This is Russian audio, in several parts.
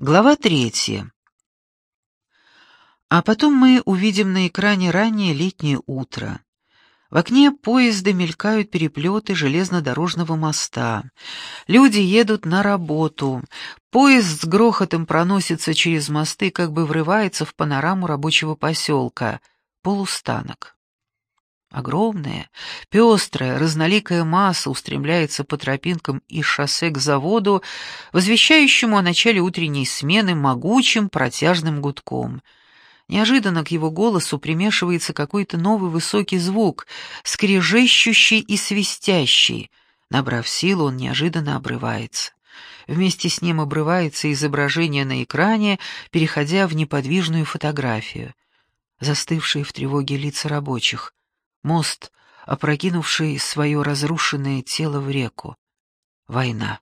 Глава третья. А потом мы увидим на экране раннее летнее утро. В окне поезда мелькают переплеты железнодорожного моста. Люди едут на работу. Поезд с грохотом проносится через мосты, как бы врывается в панораму рабочего поселка. Полустанок. Огромная, пестрая, разноликая масса устремляется по тропинкам из шоссе к заводу, возвещающему о начале утренней смены могучим протяжным гудком. Неожиданно к его голосу примешивается какой-то новый высокий звук, скрежещущий и свистящий. Набрав силу, он неожиданно обрывается. Вместе с ним обрывается изображение на экране, переходя в неподвижную фотографию. Застывшие в тревоге лица рабочих, мост, опрокинувший свое разрушенное тело в реку. Война.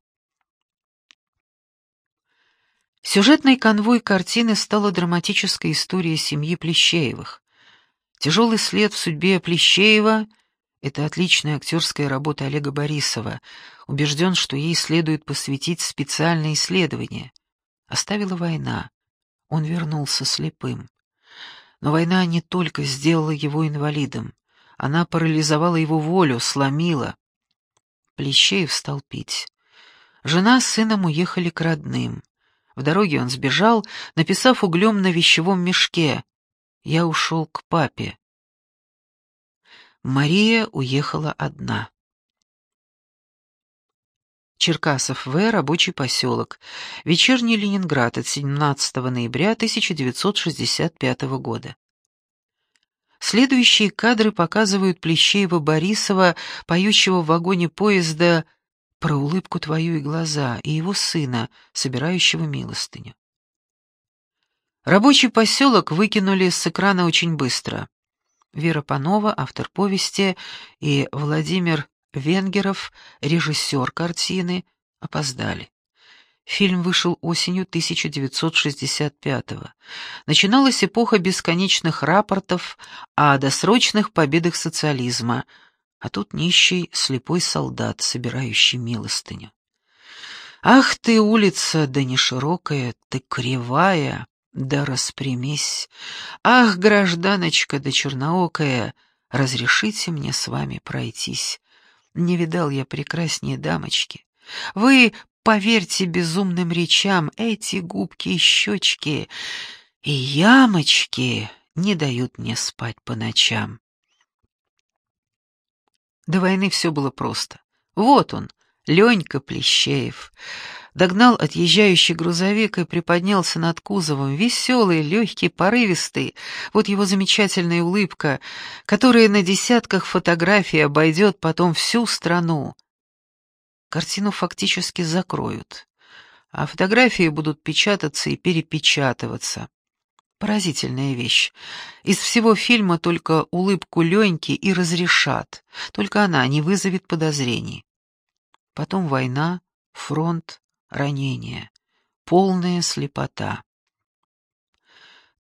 Сюжетной конвой картины стала драматическая история семьи Плещеевых. Тяжелый след в судьбе Плещеева — это отличная актерская работа Олега Борисова. Убежден, что ей следует посвятить специальное исследование. Оставила война. Он вернулся слепым. Но война не только сделала его инвалидом. Она парализовала его волю, сломила. Плещеев стал пить. Жена с сыном уехали к родным. В дороге он сбежал, написав углем на вещевом мешке «Я ушел к папе». Мария уехала одна. Черкасов В. Рабочий поселок. Вечерний Ленинград от 17 ноября 1965 года. Следующие кадры показывают Плещеева-Борисова, поющего в вагоне поезда «Про улыбку твою и глаза», и его сына, собирающего милостыню. Рабочий поселок выкинули с экрана очень быстро. Вера Панова, автор повести, и Владимир Венгеров, режиссер картины, опоздали. Фильм вышел осенью 1965-го. Начиналась эпоха бесконечных рапортов о досрочных победах социализма, а тут нищий слепой солдат, собирающий милостыню. «Ах ты, улица, да не широкая, ты кривая, да распрямись! Ах, гражданочка, да черноокая, разрешите мне с вами пройтись! Не видал я прекраснее дамочки. Вы Поверьте безумным речам, эти губки и щечки и ямочки не дают мне спать по ночам. До войны все было просто. Вот он, Ленька Плещеев. Догнал отъезжающий грузовик и приподнялся над кузовом, веселый, легкий, порывистый. Вот его замечательная улыбка, которая на десятках фотографий обойдет потом всю страну. Картину фактически закроют, а фотографии будут печататься и перепечатываться. Поразительная вещь. Из всего фильма только улыбку Леньки и разрешат, только она не вызовет подозрений. Потом война, фронт, ранение, полная слепота.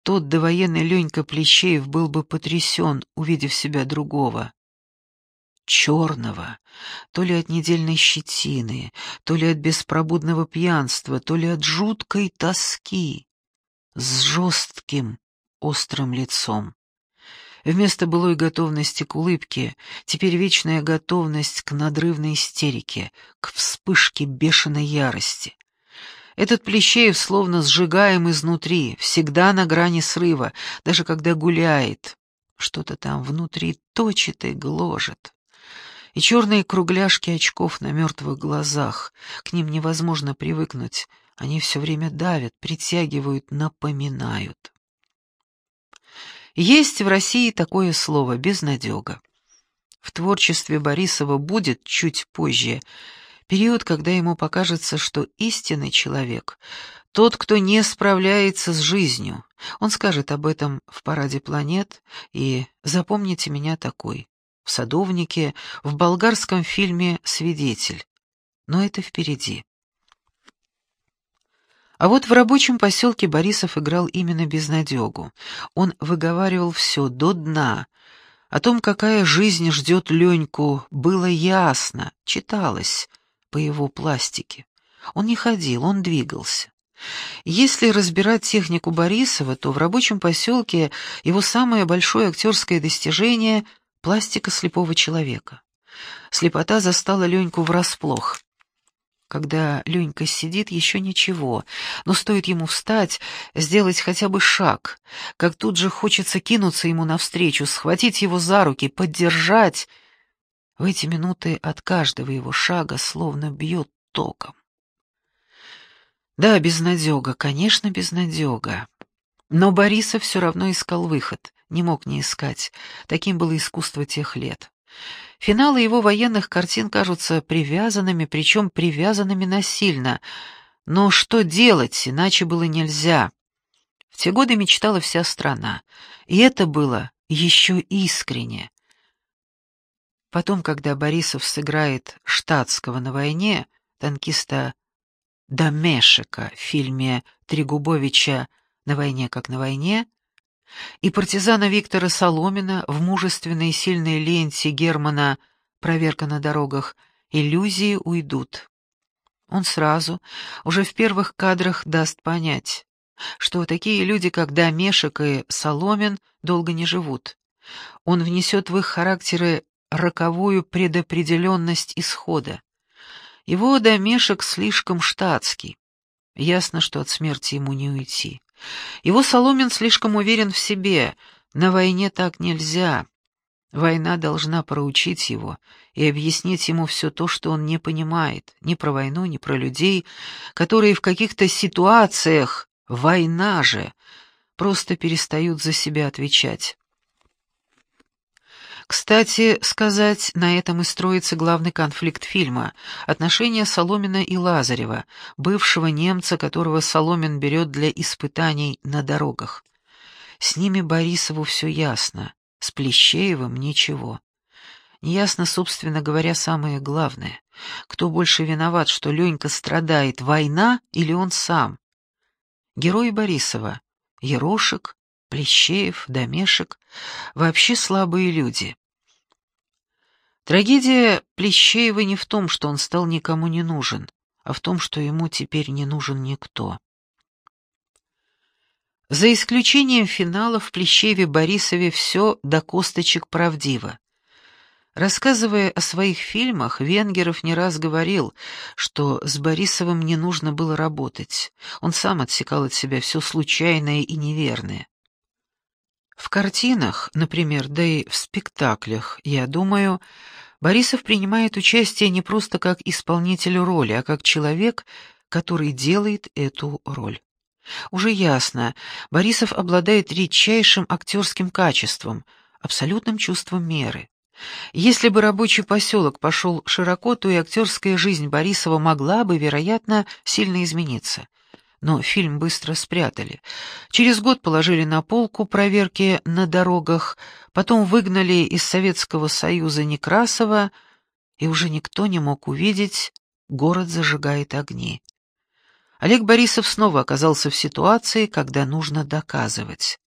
Тот довоенный Ленька Плещеев был бы потрясен, увидев себя другого черного, то ли от недельной щетины, то ли от беспробудного пьянства, то ли от жуткой тоски, с жестким, острым лицом. Вместо былой готовности к улыбке, теперь вечная готовность к надрывной истерике, к вспышке бешеной ярости. Этот Плещеев словно сжигаем изнутри, всегда на грани срыва, даже когда гуляет. Что-то там внутри точит и гложет и черные кругляшки очков на мертвых глазах. К ним невозможно привыкнуть. Они все время давят, притягивают, напоминают. Есть в России такое слово «безнадега». В творчестве Борисова будет чуть позже период, когда ему покажется, что истинный человек — тот, кто не справляется с жизнью. Он скажет об этом в «Параде планет» и «Запомните меня такой» в «Садовнике», в болгарском фильме «Свидетель». Но это впереди. А вот в рабочем поселке Борисов играл именно безнадегу. Он выговаривал все до дна. О том, какая жизнь ждет Леньку, было ясно, читалось по его пластике. Он не ходил, он двигался. Если разбирать технику Борисова, то в рабочем поселке его самое большое актерское достижение — пластика слепого человека. Слепота застала Леньку врасплох. Когда Ленька сидит, еще ничего, но стоит ему встать, сделать хотя бы шаг, как тут же хочется кинуться ему навстречу, схватить его за руки, поддержать. В эти минуты от каждого его шага словно бьет током. Да, безнадега, конечно, безнадега. Но Борисов все равно искал выход, не мог не искать. Таким было искусство тех лет. Финалы его военных картин кажутся привязанными, причем привязанными насильно. Но что делать, иначе было нельзя. В те годы мечтала вся страна, и это было еще искренне. Потом, когда Борисов сыграет штатского на войне, танкиста Домешика в фильме Трегубовича «На войне как на войне», и партизана Виктора Соломина в мужественной и сильной ленте Германа «Проверка на дорогах» иллюзии уйдут. Он сразу, уже в первых кадрах, даст понять, что такие люди, как Домешек и Соломин, долго не живут. Он внесет в их характеры роковую предопределенность исхода. Его Домешек слишком штатский. Ясно, что от смерти ему не уйти. Его Соломин слишком уверен в себе. На войне так нельзя. Война должна проучить его и объяснить ему все то, что он не понимает, ни про войну, ни про людей, которые в каких-то ситуациях, война же, просто перестают за себя отвечать. Кстати сказать, на этом и строится главный конфликт фильма — отношения Соломина и Лазарева, бывшего немца, которого Соломин берет для испытаний на дорогах. С ними Борисову все ясно, с Плещеевым ничего. Неясно, собственно говоря, самое главное. Кто больше виноват, что Ленька страдает, война или он сам? Герои Борисова — Ерошек, Плещеев, Домешек — вообще слабые люди. Трагедия Плещеева не в том, что он стал никому не нужен, а в том, что ему теперь не нужен никто. За исключением финала в Плещееве-Борисове все до косточек правдиво. Рассказывая о своих фильмах, Венгеров не раз говорил, что с Борисовым не нужно было работать. Он сам отсекал от себя все случайное и неверное. В картинах, например, да и в спектаклях, я думаю, Борисов принимает участие не просто как исполнитель роли, а как человек, который делает эту роль. Уже ясно, Борисов обладает редчайшим актерским качеством, абсолютным чувством меры. Если бы рабочий поселок пошел широко, то и актерская жизнь Борисова могла бы, вероятно, сильно измениться но фильм быстро спрятали. Через год положили на полку проверки на дорогах, потом выгнали из Советского Союза Некрасова, и уже никто не мог увидеть, город зажигает огни. Олег Борисов снова оказался в ситуации, когда нужно доказывать.